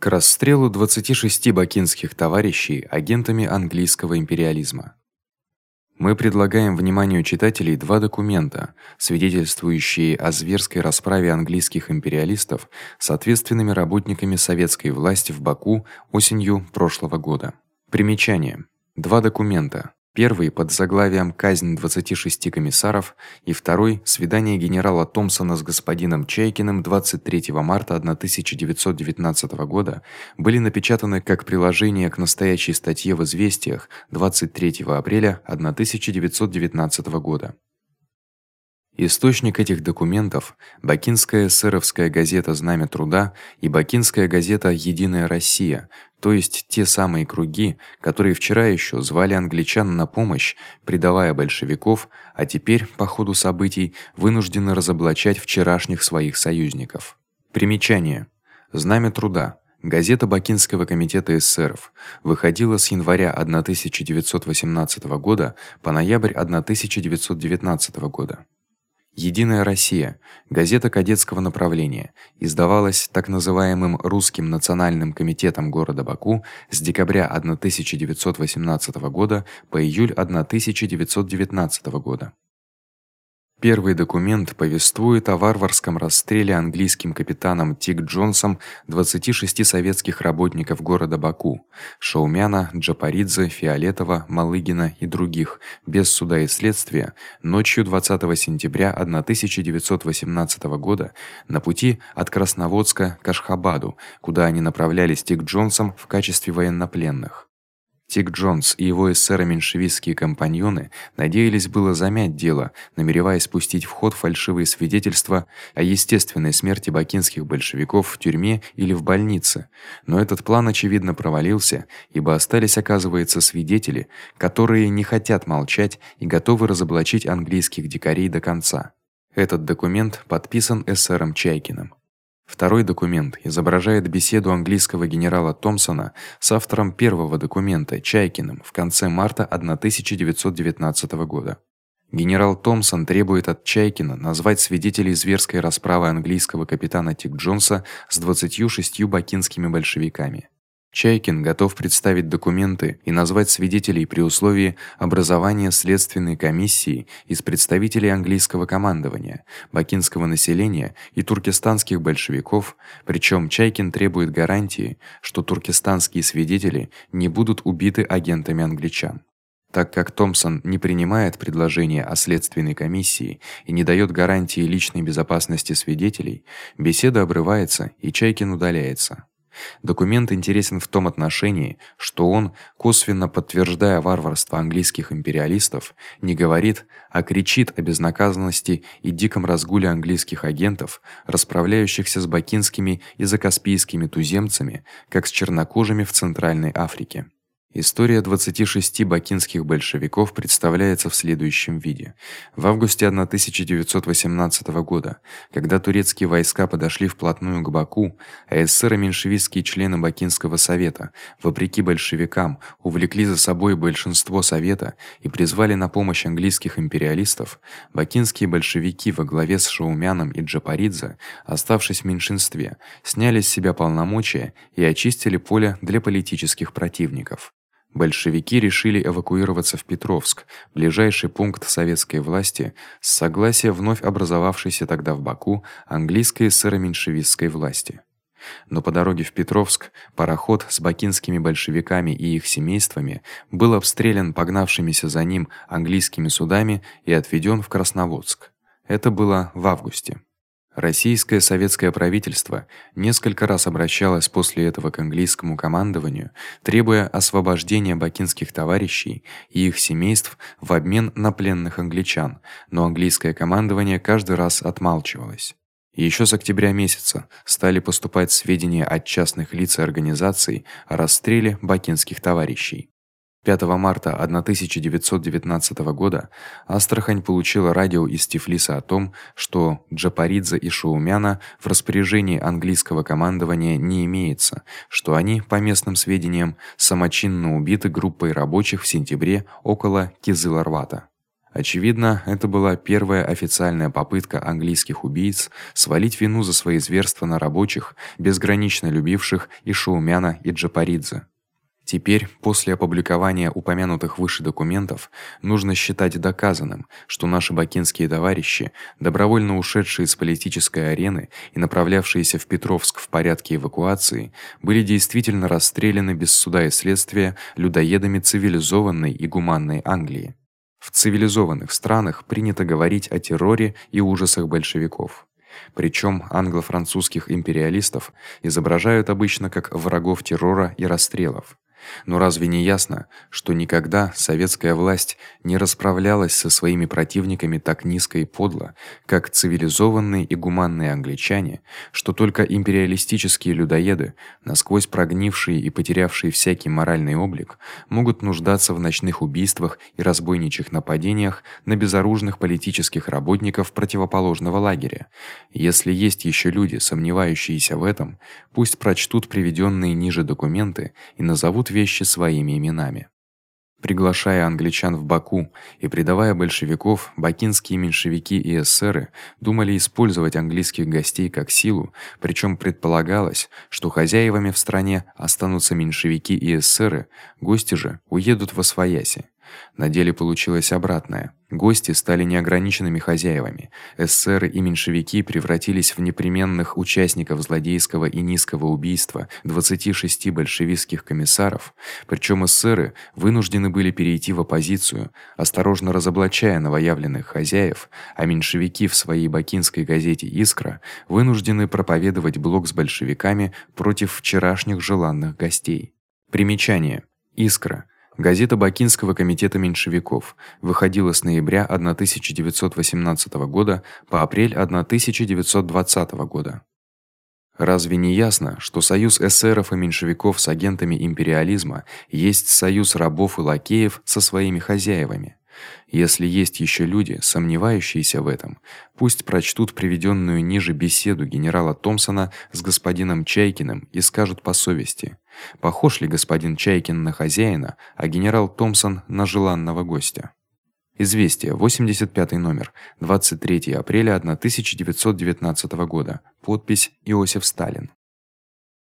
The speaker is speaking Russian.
к расстрелу 26 бакинских товарищей агентами английского империализма. Мы предлагаем вниманию читателей два документа, свидетельствующие о зверской расправе английских империалистов с ответственными работниками советской власти в Баку осенью прошлого года. Примечание: два документа. Первый под заглавием Казнь 26 комиссаров и второй Свидание генерала Томпсона с господином Чайкиным 23 марта 1919 года были напечатаны как приложение к настоящей статье в Известиях 23 апреля 1919 года. Источник этих документов Бакинская эсеровская газета Знамя труда и Бакинская газета Единая Россия, то есть те самые круги, которые вчера ещё звали англичан на помощь, предавая большевиков, а теперь по ходу событий вынуждены разоблачать вчерашних своих союзников. Примечание: Знамя труда Газета Бакинского комитета эсеров выходила с января 1918 года по ноябрь 1919 года. Единая Россия, газета кадетского направления, издавалась так называемым русским национальным комитетом города Баку с декабря 1918 года по июль 1919 года. Первый документ повествует о варварском расстреле английским капитаном Тик Джонсом 26 советских работников города Баку: Шаумяна, Джапаридзе, Фиолетова, Малыгина и других без суда и следствия ночью 20 сентября 1918 года на пути от Красноводска к Ашхабаду, куда они направлялись Тик Джонсом в качестве военнопленных. Тик Джонс и его эсеро-меньшевистские компаньоны надеялись было замять дело, намереваясь пустить в ход фальшивые свидетельства о естественной смерти бакинских большевиков в тюрьме или в больнице. Но этот план очевидно провалился, ибо остались, оказывается, свидетели, которые не хотят молчать и готовы разоблачить английских дикарей до конца. Этот документ подписан эсером Чайкиным. Второй документ изображает беседу английского генерала Томпсона с автором первого документа Чайкиным в конце марта 1919 года. Генерал Томпсон требует от Чайкина назвать свидетелей зверской расправы английского капитана Тик Джонса с 26 бакинскими большевиками. Чайкин готов представить документы и назвать свидетелей при условии образования следственной комиссии из представителей английского командования, бакинского населения и туркестанских большевиков, причём Чайкин требует гарантии, что туркестанские свидетели не будут убиты агентами англичан. Так как Томпсон не принимает предложение о следственной комиссии и не даёт гарантии личной безопасности свидетелей, беседа обрывается и Чайкин удаляется. Документ интересен в том отношении, что он, косвенно подтверждая варварство английских империалистов, не говорит, а кричит о безнаказанности и диком разгуле английских агентов, расправляющихся с бакинскими и закаспийскими туземцами, как с чернокожими в Центральной Африке. История 26 бакинских большевиков представляется в следующем виде. В августе 1918 года, когда турецкие войска подошли вплотную к Баку, а эсеры-меньшевистские члены Бакинского совета, вопреки большевикам, увлекли за собой большинство совета и призвали на помощь английских империалистов, бакинские большевики во главе с Шаумяном и Джапаридзе, оставшись в меньшинстве, сняли с себя полномочия и очистили поле для политических противников. Большевики решили эвакуироваться в Петровск, ближайший пункт советской власти, с согласия вновь образовавшейся тогда в Баку английской эсеро-меньшевистской власти. Но по дороге в Петровск пароход с бакинскими большевиками и их семействами был обстрелян погнавшимися за ним английскими судами и отведён в Красноводск. Это было в августе. Российское советское правительство несколько раз обращалось после этого к английскому командованию, требуя освобождения бакинских товарищей и их семейств в обмен на пленных англичан, но английское командование каждый раз отмалчивалось. Ещё с октября месяца стали поступать сведения от частных лиц и организаций о расстреле бакинских товарищей. 5 марта 1919 года Астрахань получила радио из Тифлиса о том, что Джапаридзе и Шаумяна в распоряжении английского командования не имеется, что они, по местным сведениям, самочинно убиты группой рабочих в сентябре около Кизыларвата. Очевидно, это была первая официальная попытка английских убийц свалить вину за свои зверства на рабочих, безгранично любивших и Шаумяна, и Джапаридзе. Теперь, после опубликования упомянутых выше документов, нужно считать доказанным, что наши бакинские товарищи, добровольно ушедшие с политической арены и направлявшиеся в Петровск в порядке эвакуации, были действительно расстреляны без суда и следствия людоедами цивилизованной и гуманной Англии. В цивилизованных странах принято говорить о терроре и ужасах большевиков. Причём англо-французских империалистов изображают обычно как врагов террора и расстрелов. Но разве не ясно, что никогда советская власть не расправлялась со своими противниками так низко и подло, как цивилизованные и гуманные англичане, что только империалистические людоеды, насквозь прогнившие и потерявшие всякий моральный облик, могут нуждаться в ночных убийствах и разбойничьих нападениях на безоружных политических работников противоположного лагеря. Если есть ещё люди, сомневающиеся в этом, пусть прочтут приведённые ниже документы и назовут вещи своими именами. Приглашая англичан в Баку и предавая большевиков, бакинские меньшевики и эсеры думали использовать английских гостей как силу, причём предполагалось, что хозяевами в стране останутся меньшевики и эсеры, гости же уедут во свояси. На деле получилось обратное. Гости стали неограниченными хозяевами. Эсеры и меньшевики превратились в непременных участников злодейского и низкого убийства 26 большевистских комиссаров, причём эсеры вынуждены были перейти в оппозицию, осторожно разоблачая новоявленных хозяев, а меньшевики в своей бакинской газете Искра вынуждены проповедовать блок с большевиками против вчерашних желанных гостей. Примечание: Искра Газета Бакинского комитета меньшевиков выходила с ноября 1918 года по апрель 1920 года. Разве не ясно, что союз эсеров и меньшевиков с агентами империализма есть союз рабов и лакеев со своими хозяевами? Если есть ещё люди, сомневающиеся в этом, пусть прочтут приведённую ниже беседу генерала Томпсона с господином Чайкиным и скажут по совести: похож ли господин Чайкин на хозяина, а генерал Томпсон на желанного гостя. Известие, 85 номер, 23 апреля 1919 года. Подпись Иосиф Сталин.